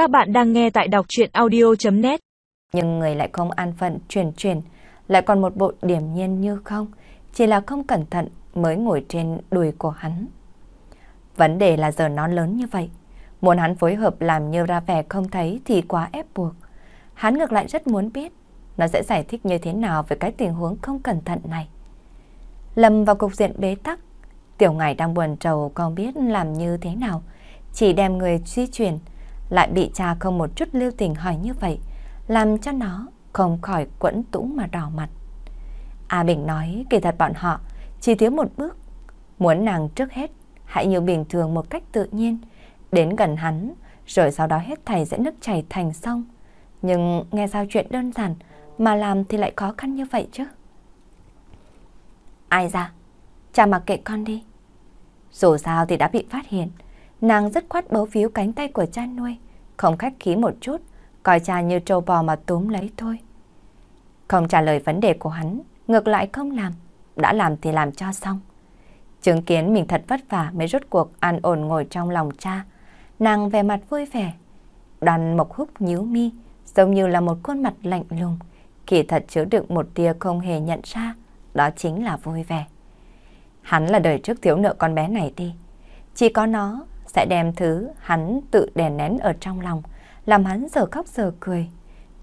Các bạn đang nghe tại đọc chuyện audio.net Nhưng người lại không an phận truyền truyền, lại còn một bộ điểm nhiên như không, chỉ là không cẩn thận mới ngồi trên đùi của hắn. Vấn đề là giờ nó lớn như vậy, muốn hắn phối hợp làm như ra vẻ không thấy thì quá ép buộc. Hắn ngược lại rất muốn biết nó sẽ giải thích như thế nào về cái tình huống không cẩn thận này. Lâm vào cục diện bế tắc, tiểu ngài đang buồn trầu không biết làm như thế nào, chỉ đem người di chuyển, lại bị cha không một chút lưu tình hỏi như vậy, làm cho nó không khỏi quẫn tũng mà đỏ mặt. A Bình nói kỳ thật bọn họ chỉ thiếu một bước, muốn nàng trước hết hãy như bình thường một cách tự nhiên, đến gần hắn, rồi sau đó hết thầy sẽ nước chảy thành sông. Nhưng nghe sao chuyện đơn giản mà làm thì lại khó khăn như vậy chứ. Ai ra? Cha mặc kệ con đi. Dù sao thì đã bị phát hiện, nàng rất khoát bấu víu cánh tay của cha nuôi, không khách khí một chút, coi cha như trâu bò mà túm lấy thôi. Không trả lời vấn đề của hắn, ngược lại không làm, đã làm thì làm cho xong. Chứng kiến mình thật vất vả mới rốt cuộc an ổn ngồi trong lòng cha, nàng về mặt vui vẻ. Đoàn mộc húc nhíu mi, giống như là một khuôn mặt lạnh lùng, kỳ thật chứa đựng một tia không hề nhận ra, đó chính là vui vẻ. Hắn là đời trước thiếu nợ con bé này đi, chỉ có nó sẽ đem thứ hắn tự đè nén ở trong lòng, làm hắn giờ khóc giờ cười.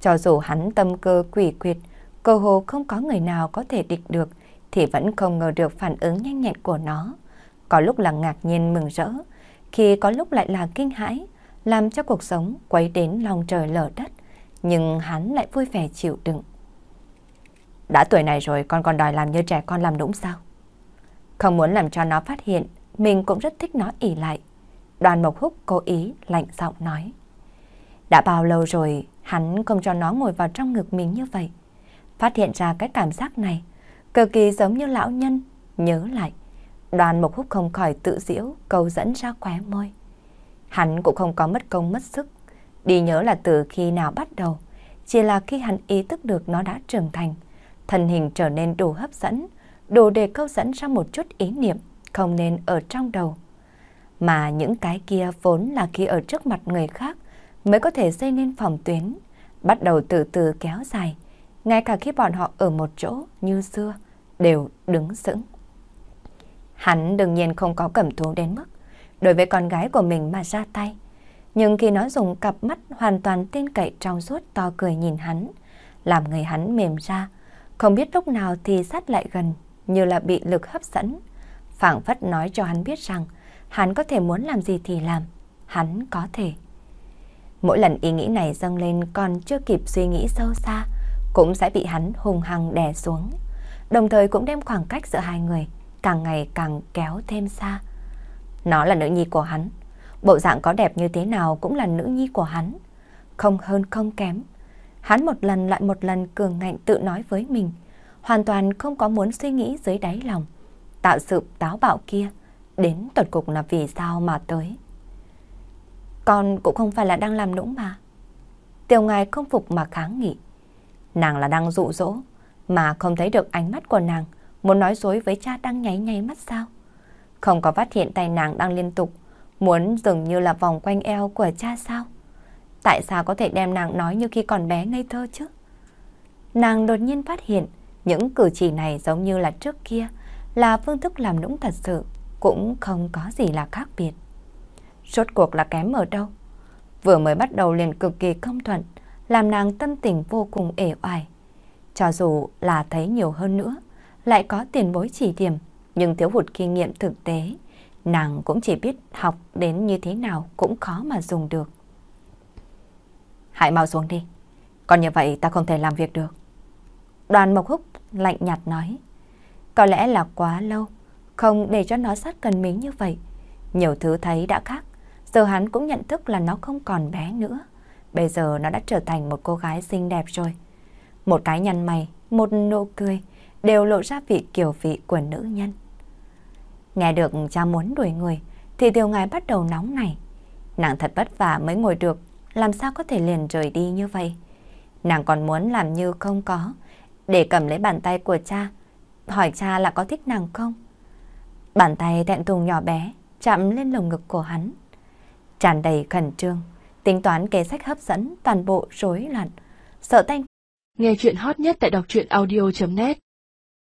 Cho dù hắn tâm cơ quỷ quyệt, cơ hồ không có người nào có thể địch được, thì vẫn không ngờ được phản ứng nhanh nhẹn của nó. Có lúc là ngạc nhiên mừng rỡ, khi có lúc lại là kinh hãi, làm cho cuộc sống quấy đến lòng trời lở đất, nhưng hắn lại vui vẻ chịu đựng. Đã tuổi này rồi con còn đòi làm như trẻ con làm đúng sao? Không muốn làm cho nó phát hiện, mình cũng rất thích nó ỉ lại. Đoàn Mộc Húc cố ý lạnh giọng nói. Đã bao lâu rồi hắn không cho nó ngồi vào trong ngực mình như vậy. Phát hiện ra cái cảm giác này, cực kỳ giống như lão nhân, nhớ lại. Đoàn Mộc Húc không khỏi tự diễu, câu dẫn ra khóe môi. Hắn cũng không có mất công mất sức. Đi nhớ là từ khi nào bắt đầu, chỉ là khi hắn ý thức được nó đã trưởng thành, thân hình trở nên đủ hấp dẫn, đủ để câu dẫn ra một chút ý niệm không nên ở trong đầu. Mà những cái kia vốn là khi ở trước mặt người khác mới có thể xây nên phòng tuyến, bắt đầu từ từ kéo dài, ngay cả khi bọn họ ở một chỗ như xưa, đều đứng sững. Hắn đương nhiên không có cẩm thú đến mức đối với con gái của mình mà ra tay. Nhưng khi nó dùng cặp mắt hoàn toàn tin cậy trong suốt to cười nhìn hắn, làm người hắn mềm ra, không biết lúc nào thì sát lại gần, như là bị lực hấp dẫn. phảng phất nói cho hắn biết rằng hắn có thể muốn làm gì thì làm, hắn có thể. Mỗi lần ý nghĩ này dâng lên còn chưa kịp suy nghĩ sâu xa, cũng sẽ bị hắn hùng hăng đè xuống. Đồng thời cũng đem khoảng cách giữa hai người càng ngày càng kéo thêm xa. Nó là nữ nhi của hắn, bộ dạng có đẹp như thế nào cũng là nữ nhi của hắn, không hơn không kém. Hắn một lần lại một lần cường ngạnh tự nói với mình, hoàn toàn không có muốn suy nghĩ dưới đáy lòng. Tạo sự táo bạo kia, đến tận cục là vì sao mà tới. Con cũng không phải là đang làm nũng mà. Tiểu ngài không phục mà kháng nghị. Nàng là đang dụ dỗ, mà không thấy được ánh mắt của nàng, muốn nói dối với cha đang nháy nháy mắt sao? Không có phát hiện tay nàng đang liên tục, muốn dường như là vòng quanh eo của cha sao? Tại sao có thể đem nàng nói như khi còn bé ngây thơ chứ? Nàng đột nhiên phát hiện những cử chỉ này giống như là trước kia, là phương thức làm nũng thật sự, cũng không có gì là khác biệt. Rốt cuộc là kém ở đâu? Vừa mới bắt đầu liền cực kỳ không thuận, làm nàng tâm tình vô cùng ể oải. Cho dù là thấy nhiều hơn nữa, lại có tiền bối chỉ điểm, nhưng thiếu hụt kinh nghiệm thực tế, nàng cũng chỉ biết học đến như thế nào cũng khó mà dùng được. Hãy mau xuống đi, còn như vậy ta không thể làm việc được. Đoàn Mộc Húc lạnh nhạt nói. Có lẽ là quá lâu, không để cho nó sát gần mình như vậy. Nhiều thứ thấy đã khác, giờ hắn cũng nhận thức là nó không còn bé nữa. Bây giờ nó đã trở thành một cô gái xinh đẹp rồi. Một cái nhăn mày, một nụ cười, đều lộ ra vị kiểu vị của nữ nhân. Nghe được cha muốn đuổi người, thì tiểu ngài bắt đầu nóng này. Nàng thật vất vả mới ngồi được, làm sao có thể liền rời đi như vậy. Nàng còn muốn làm như không có, để cầm lấy bàn tay của cha, hỏi cha là có thích nàng không. Bàn tay thẹn thùng nhỏ bé chạm lên lồng ngực của hắn. Tràn đầy khẩn trương, tính toán kế sách hấp dẫn toàn bộ rối loạn. Sợ tanh. Nghe chuyện hot nhất tại đọc truyện audio.net